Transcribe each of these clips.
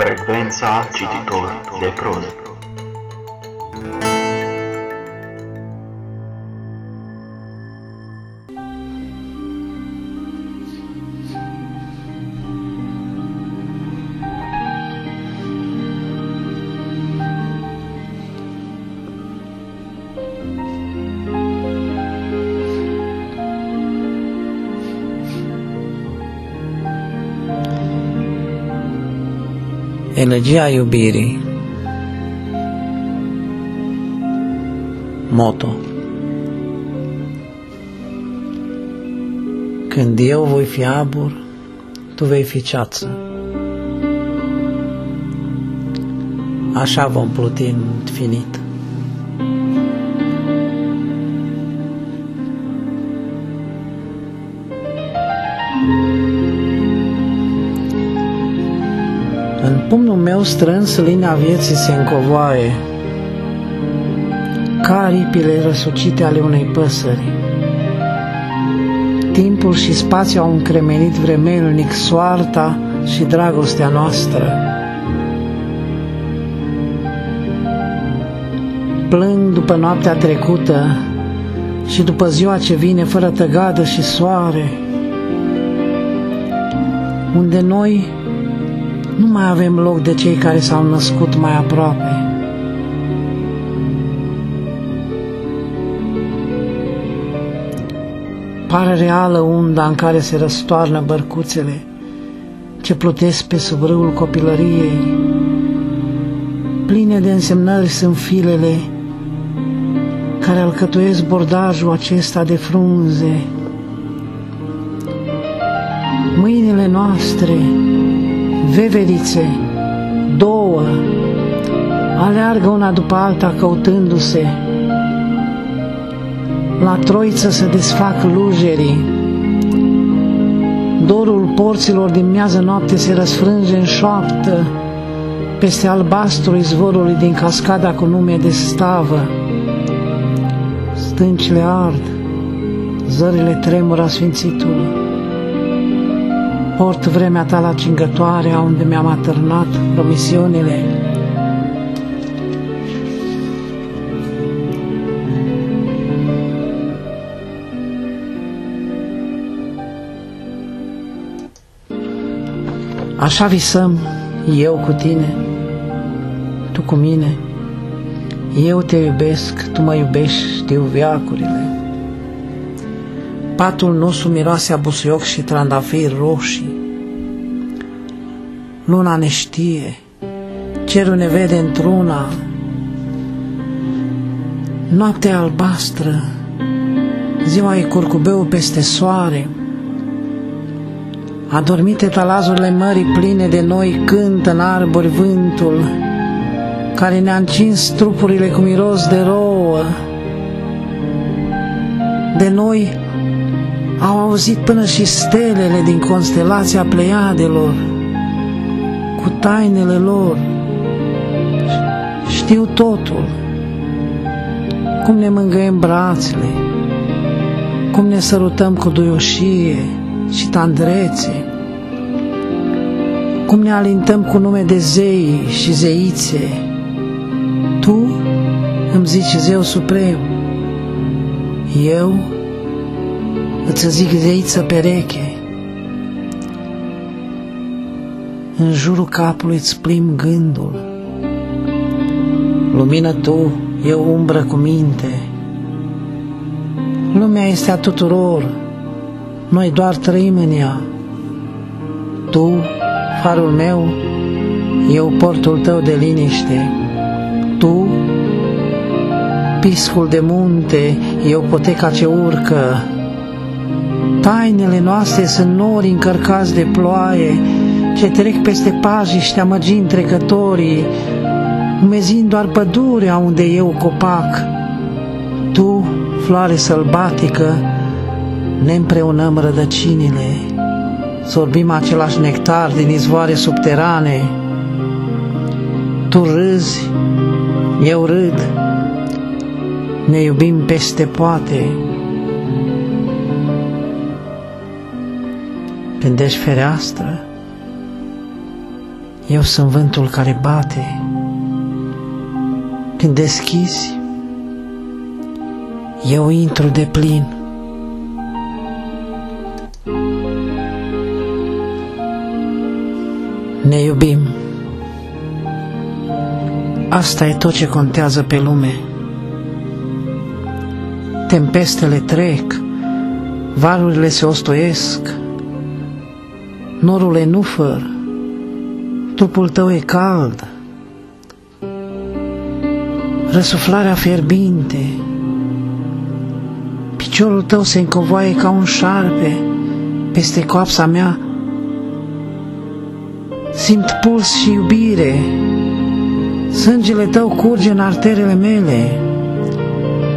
Verdenza agitatore leproso. Elegia iubirii Moto Când eu voi fi abur, tu vei fi ceață. Așa vom pluti în infinit. Pumnul meu strâns, linia vieții se încovoaie, ca aripile răsucite ale unei păsări. Timpul și spațiul au încremenit vremelnic soarta și dragostea noastră. Plâng după noaptea trecută și după ziua ce vine fără tăgadă și soare, unde noi nu mai avem loc de cei care s-au născut mai aproape. Pare reală unda în care se răstoarnă bărcuțele ce plutesc pe sub râul copilăriei. Pline de însemnări sunt filele care alcătuiesc bordajul acesta de frunze. Mâinile noastre veverițe, două, aleargă una după alta căutându-se. La troiță se desfac lujerii. Dorul porților din miază noapte se răsfrânge în șoaptă peste albastru izvorului din cascada cu nume de stavă. Stâncile ard, zările tremură sfințitului port vremea ta la cingătoarea unde mi-am atârnat promisiunile. Așa visăm eu cu tine, tu cu mine, eu te iubesc, tu mă iubești, știu viacurile. Patul nostru miroase a busuioc și trandafiri roșii. Luna ne știe, cerul ne vede într-una. Noaptea albastră, ziua e curcubeu peste soare. Adormite talazurile mării pline de noi cântă în arbori vântul, care ne-a încins trupurile cu miros de rouă. De noi au auzit până și stelele din constelația Pleiadelor, cu tainele lor. Știu totul, cum ne mângâiem brațele, cum ne sărutăm cu duioșie și tandrețe, cum ne alintăm cu nume de zei și zeițe. Tu îmi zici zeu suprem, eu îți zic zeiță pereche. În jurul capului îți plim gândul. Lumină tu, eu umbră cu minte. Lumea este a tuturor, noi doar trăim în ea. Tu, farul meu, eu portul tău de liniște. Tu, piscul de munte, eu poteca ce urcă, Tainele noastre sunt nori încărcați de ploaie, ce trec peste pajiște amăgind trecătorii, umezind doar pădurea unde eu copac. Tu, floare sălbatică, ne împreunăm rădăcinile, sorbim același nectar din izvoare subterane. Tu râzi, eu râd, ne iubim peste poate, Pândești fereastră, Eu sunt vântul care bate. Când deschizi, eu intru de plin. Ne iubim. Asta e tot ce contează pe lume. Tempestele trec, valurile se ostoiesc, norul e nufăr, trupul tău e cald, răsuflarea fierbinte, piciorul tău se încovoaie ca un șarpe peste coapsa mea, simt puls și iubire, sângele tău curge în arterele mele,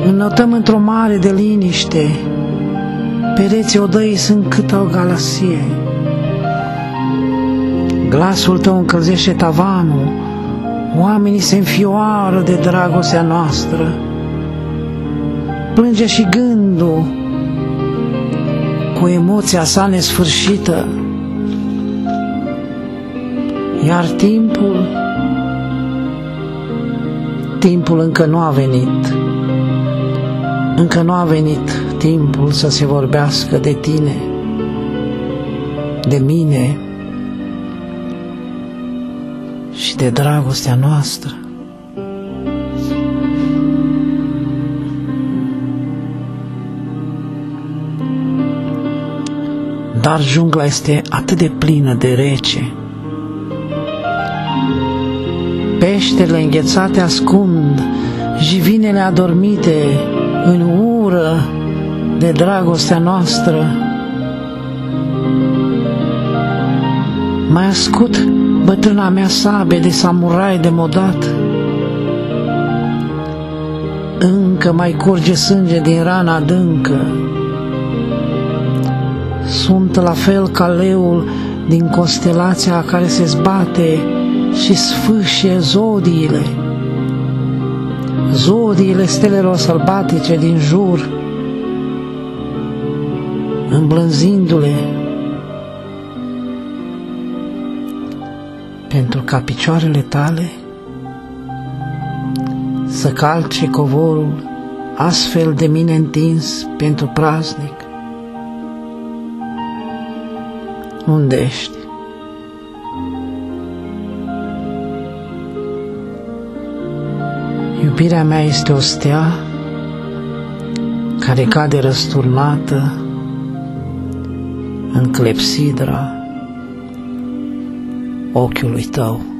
înnotăm într-o mare de liniște, pereții odăii sunt cât o galaxie. Glasul tău încălzește tavanul, oamenii se înfioară de dragostea noastră. Plânge și gândul cu emoția sa nesfârșită. Iar timpul, timpul încă nu a venit. Încă nu a venit timpul să se vorbească de tine, de mine, și de dragostea noastră. Dar jungla este atât de plină de rece. Peștele înghețate ascund jivinele adormite în ură de dragostea noastră. Mai ascut bătrâna mea sabie de samurai de modat. Încă mai curge sânge din rana adâncă. Sunt la fel ca leul din constelația care se zbate și sfâșie zodiile. Zodiile stelelor sălbatice din jur, îmblânzindu-le pentru ca picioarele tale să calce covorul astfel de mine întins pentru praznic. Unde ești? Iubirea mea este o stea care cade răsturnată în clepsidra ochiului tău.